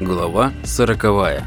Глава сороковая.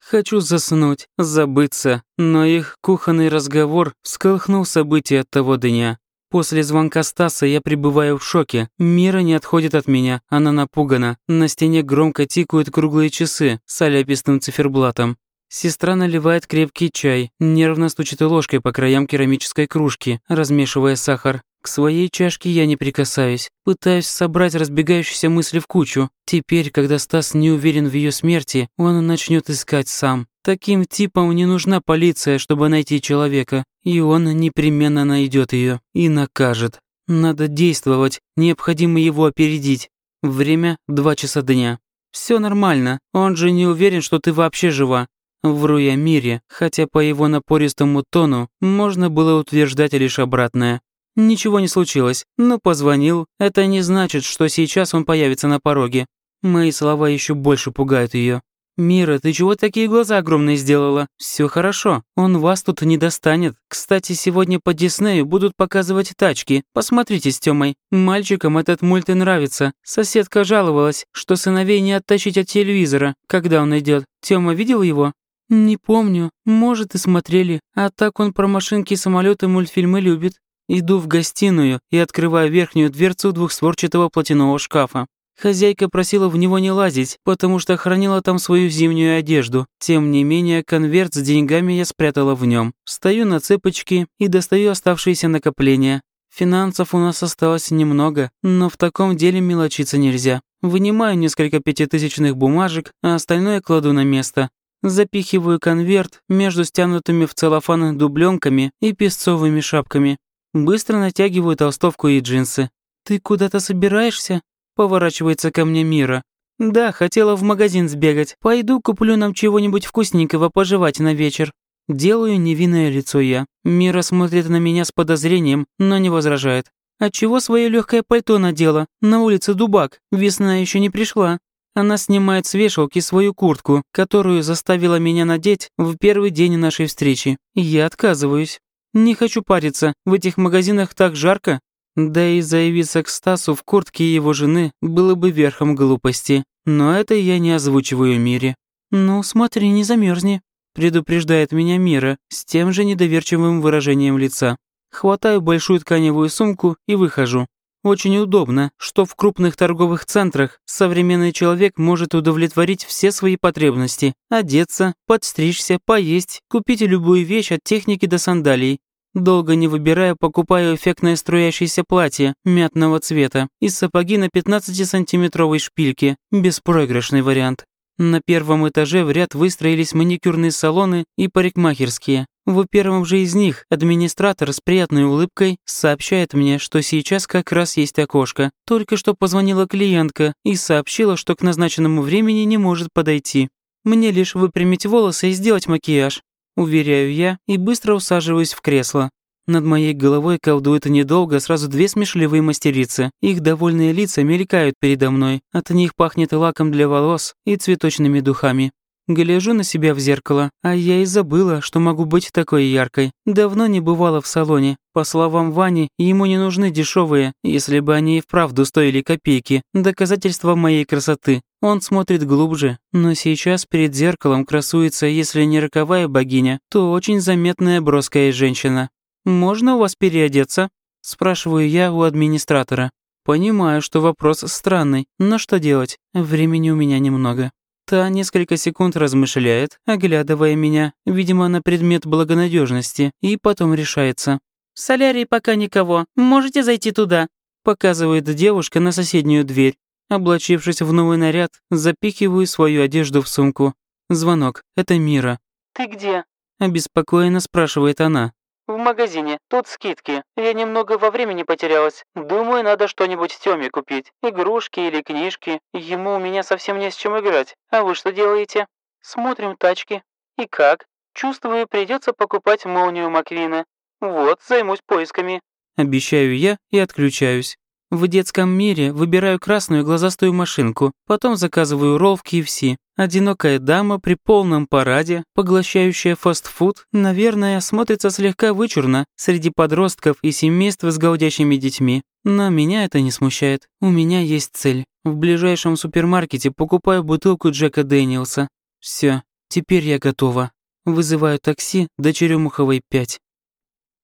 Хочу заснуть, забыться, но их кухонный разговор всколыхнул события того дня. После звонка Стаса я пребываю в шоке. Мира не отходит от меня, она напугана. На стене громко тикают круглые часы с аляпистым циферблатом. Сестра наливает крепкий чай, нервно стучит ложкой по краям керамической кружки, размешивая сахар. К своей чашке я не прикасаюсь, пытаюсь собрать разбегающиеся мысли в кучу. Теперь, когда Стас не уверен в ее смерти, он начнет искать сам. Таким типам не нужна полиция, чтобы найти человека, и он непременно найдет ее и накажет. Надо действовать, необходимо его опередить. Время – два часа дня. Все нормально, он же не уверен, что ты вообще жива. Вру я Мире, хотя по его напористому тону можно было утверждать лишь обратное. Ничего не случилось, но позвонил. Это не значит, что сейчас он появится на пороге. Мои слова еще больше пугают ее. «Мира, ты чего такие глаза огромные сделала? Все хорошо, он вас тут не достанет. Кстати, сегодня по Диснею будут показывать тачки. Посмотрите с Тёмой. Мальчикам этот мульт и нравится. Соседка жаловалась, что сыновей не оттащить от телевизора, когда он идет. Тёма видел его? «Не помню. Может, и смотрели. А так он про машинки и самолеты мультфильмы любит. Иду в гостиную и открываю верхнюю дверцу двухстворчатого платяного шкафа. Хозяйка просила в него не лазить, потому что хранила там свою зимнюю одежду. Тем не менее, конверт с деньгами я спрятала в нем. Встаю на цепочки и достаю оставшиеся накопления. Финансов у нас осталось немного, но в таком деле мелочиться нельзя. Вынимаю несколько пятитысячных бумажек, а остальное кладу на место. Запихиваю конверт между стянутыми в целлофан дубленками и песцовыми шапками. Быстро натягиваю толстовку и джинсы. «Ты куда-то собираешься?» Поворачивается ко мне Мира. «Да, хотела в магазин сбегать. Пойду куплю нам чего-нибудь вкусненького пожевать на вечер». Делаю невинное лицо я. Мира смотрит на меня с подозрением, но не возражает. «Отчего свое легкое пальто надела? На улице дубак. Весна еще не пришла». Она снимает с вешалки свою куртку, которую заставила меня надеть в первый день нашей встречи. Я отказываюсь. Не хочу париться, в этих магазинах так жарко. Да и заявиться к Стасу в куртке его жены было бы верхом глупости. Но это я не озвучиваю Мире. «Ну, смотри, не замерзни», – предупреждает меня Мира с тем же недоверчивым выражением лица. Хватаю большую тканевую сумку и выхожу. Очень удобно, что в крупных торговых центрах современный человек может удовлетворить все свои потребности. Одеться, подстричься, поесть, купить любую вещь от техники до сандалий. Долго не выбирая, покупаю эффектное струящееся платье мятного цвета и сапоги на 15-сантиметровой шпильке. Беспроигрышный вариант. На первом этаже в ряд выстроились маникюрные салоны и парикмахерские. В первом же из них администратор с приятной улыбкой сообщает мне, что сейчас как раз есть окошко. Только что позвонила клиентка и сообщила, что к назначенному времени не может подойти. Мне лишь выпрямить волосы и сделать макияж. Уверяю я и быстро усаживаюсь в кресло. Над моей головой колдует недолго сразу две смешливые мастерицы. Их довольные лица мелькают передо мной. От них пахнет лаком для волос и цветочными духами. Гляжу на себя в зеркало, а я и забыла, что могу быть такой яркой. Давно не бывала в салоне. По словам Вани, ему не нужны дешевые, если бы они и вправду стоили копейки, доказательства моей красоты. Он смотрит глубже, но сейчас перед зеркалом красуется, если не роковая богиня, то очень заметная броская женщина. «Можно у вас переодеться?» – спрашиваю я у администратора. Понимаю, что вопрос странный, но что делать? Времени у меня немного. Та несколько секунд размышляет, оглядывая меня, видимо, на предмет благонадежности, и потом решается. «В солярии пока никого, можете зайти туда», показывает девушка на соседнюю дверь. Облачившись в новый наряд, запихиваю свою одежду в сумку. Звонок. Это Мира. «Ты где?» Обеспокоенно спрашивает она. «В магазине. Тут скидки. Я немного во времени потерялась. Думаю, надо что-нибудь Тёме купить. Игрушки или книжки. Ему у меня совсем не с чем играть. А вы что делаете?» «Смотрим тачки». «И как?» «Чувствую, придется покупать молнию Маквина. Вот, займусь поисками». Обещаю я и отключаюсь. В детском мире выбираю красную глазастую машинку, потом заказываю ролл в KFC. Одинокая дама при полном параде, поглощающая фастфуд, наверное, смотрится слегка вычурно среди подростков и семейств с голдящими детьми. Но меня это не смущает. У меня есть цель. В ближайшем супермаркете покупаю бутылку Джека Дэниелса. Все, теперь я готова. Вызываю такси до Черемуховой 5.